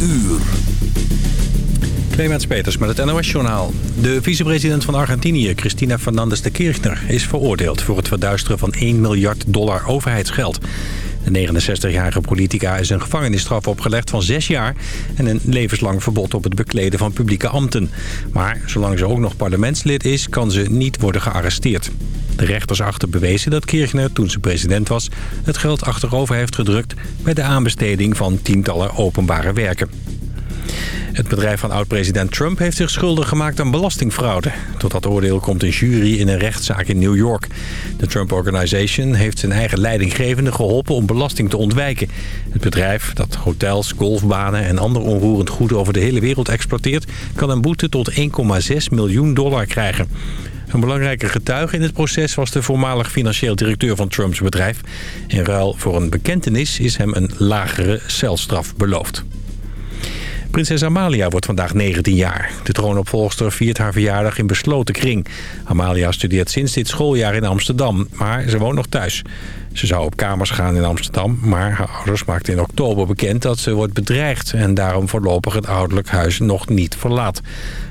uur. Clemens Peters met het NOS-journaal. De vicepresident van Argentinië, Cristina Fernandez de Kirchner... is veroordeeld voor het verduisteren van 1 miljard dollar overheidsgeld. De 69-jarige politica is een gevangenisstraf opgelegd van 6 jaar... en een levenslang verbod op het bekleden van publieke ambten. Maar zolang ze ook nog parlementslid is, kan ze niet worden gearresteerd. De rechters achter bewezen dat Kirchner, toen ze president was... het geld achterover heeft gedrukt bij de aanbesteding van tientallen openbare werken. Het bedrijf van oud-president Trump heeft zich schuldig gemaakt aan belastingfraude. Tot dat oordeel komt een jury in een rechtszaak in New York. De Trump Organization heeft zijn eigen leidinggevende geholpen om belasting te ontwijken. Het bedrijf, dat hotels, golfbanen en ander onroerend goed over de hele wereld exploiteert... kan een boete tot 1,6 miljoen dollar krijgen. Een belangrijke getuige in het proces was de voormalig financieel directeur van Trumps bedrijf. In ruil voor een bekentenis is hem een lagere celstraf beloofd. Prinses Amalia wordt vandaag 19 jaar. De troonopvolgster viert haar verjaardag in besloten kring. Amalia studeert sinds dit schooljaar in Amsterdam, maar ze woont nog thuis. Ze zou op kamers gaan in Amsterdam, maar haar ouders maakten in oktober bekend dat ze wordt bedreigd... en daarom voorlopig het ouderlijk huis nog niet verlaat.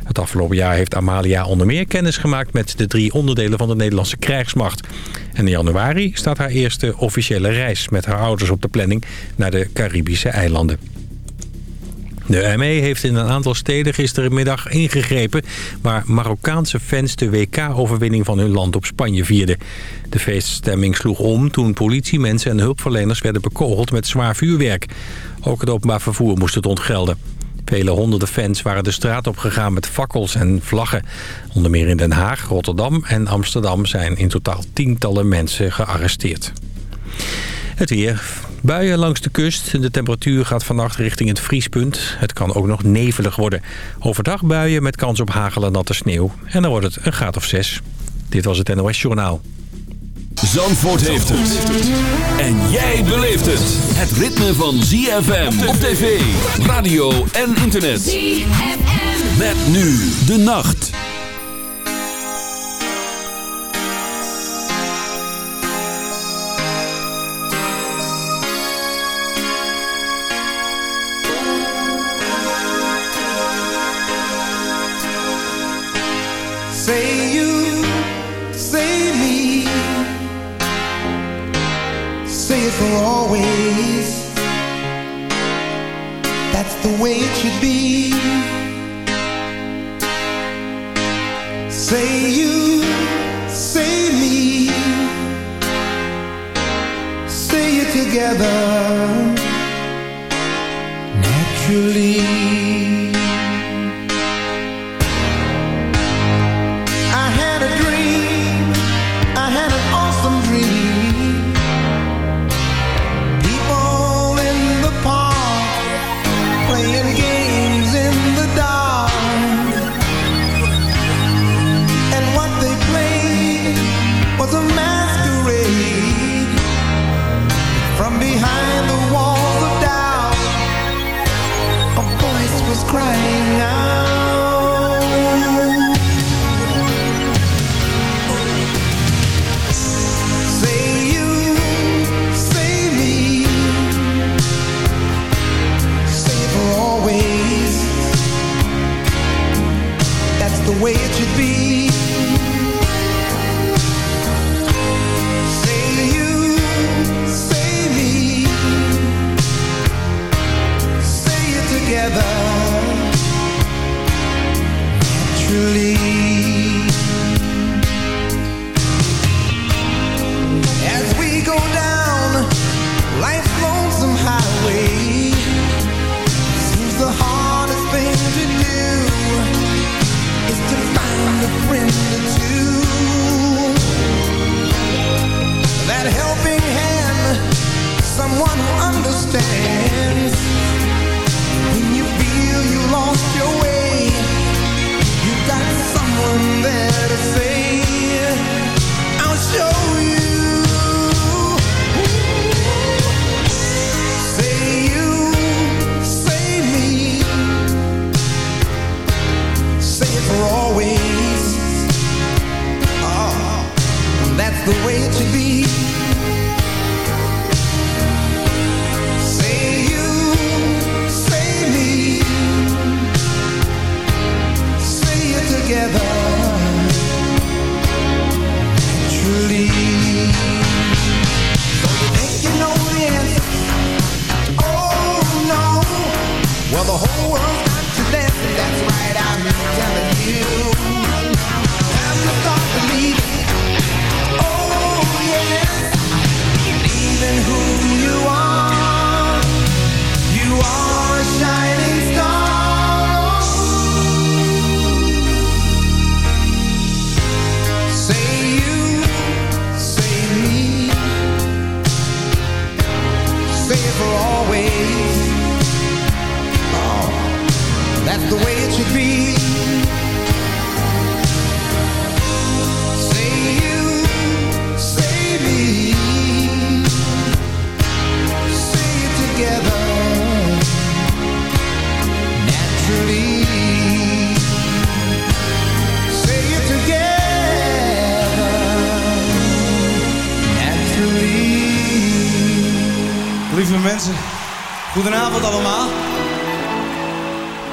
Het afgelopen jaar heeft Amalia onder meer kennis gemaakt met de drie onderdelen van de Nederlandse krijgsmacht. En in januari staat haar eerste officiële reis met haar ouders op de planning naar de Caribische eilanden. De ME heeft in een aantal steden gisterenmiddag ingegrepen... waar Marokkaanse fans de WK-overwinning van hun land op Spanje vierden. De feeststemming sloeg om toen politiemensen en hulpverleners werden bekogeld met zwaar vuurwerk. Ook het openbaar vervoer moest het ontgelden. Vele honderden fans waren de straat op gegaan met fakkels en vlaggen. Onder meer in Den Haag, Rotterdam en Amsterdam zijn in totaal tientallen mensen gearresteerd. Het weer. Buien langs de kust. De temperatuur gaat vannacht richting het vriespunt. Het kan ook nog nevelig worden. Overdag buien met kans op hagel en natte sneeuw. En dan wordt het een graad of zes. Dit was het NOS Journaal. Zandvoort heeft het. En jij beleeft het. Het ritme van ZFM op tv, radio en internet. ZFM. Met nu de nacht.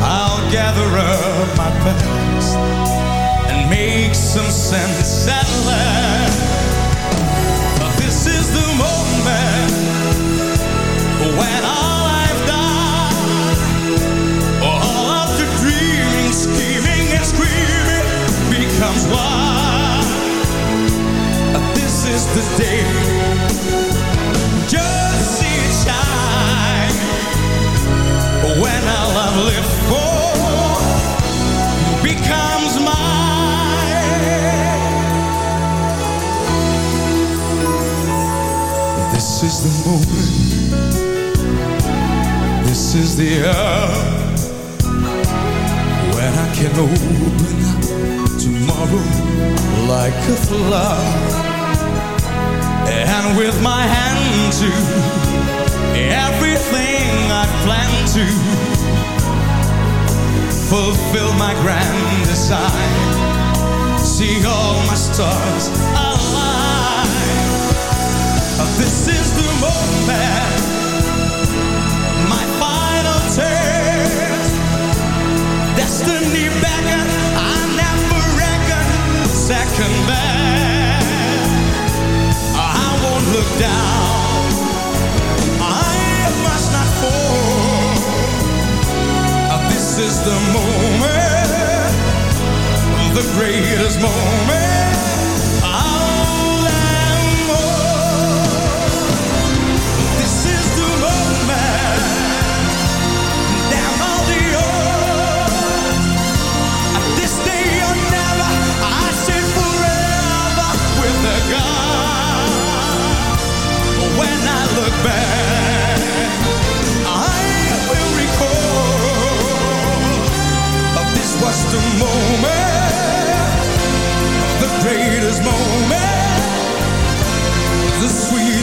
I'll gather up my past and make some sense at last. But this is the moment when I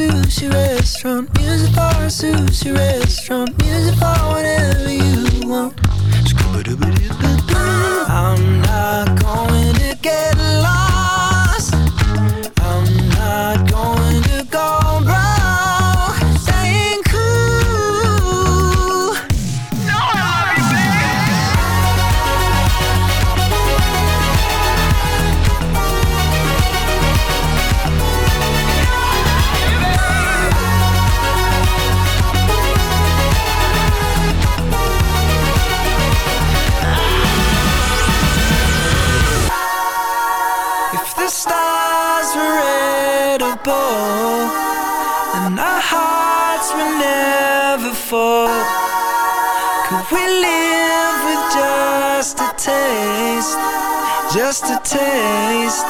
sushi restaurant, music bar, sushi restaurant, music bar, whatever you want. I'm not going just a taste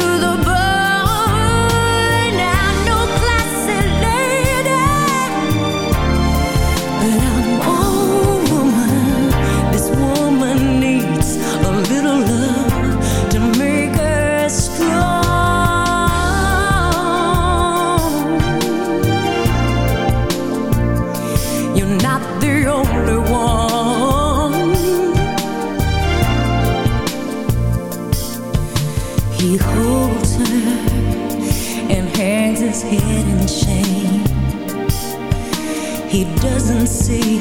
you the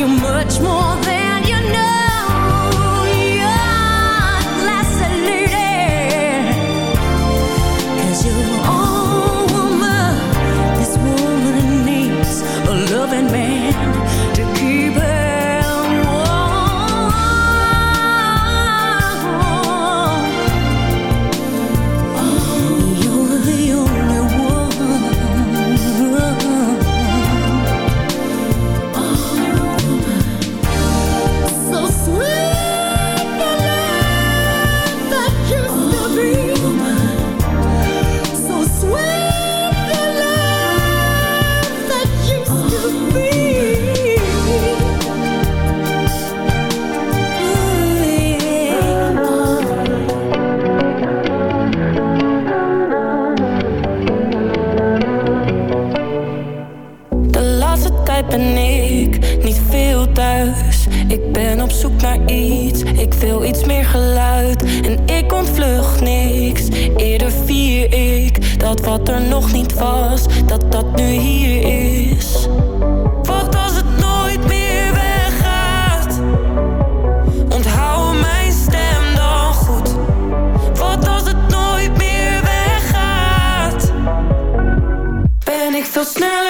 you much more. Dat wat er nog niet was, dat dat nu hier is. Wat als het nooit meer weggaat? Onthoud mijn stem dan goed. Wat als het nooit meer weggaat? Ben ik veel sneller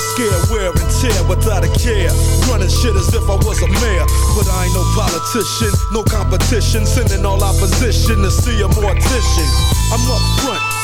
scared, wear and tear without a care. Running shit as if I was a mayor. But I ain't no politician, no competition. Sending all opposition to see a mortician. I'm up front,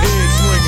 heads ringing.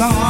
gone.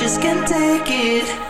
just can't take it.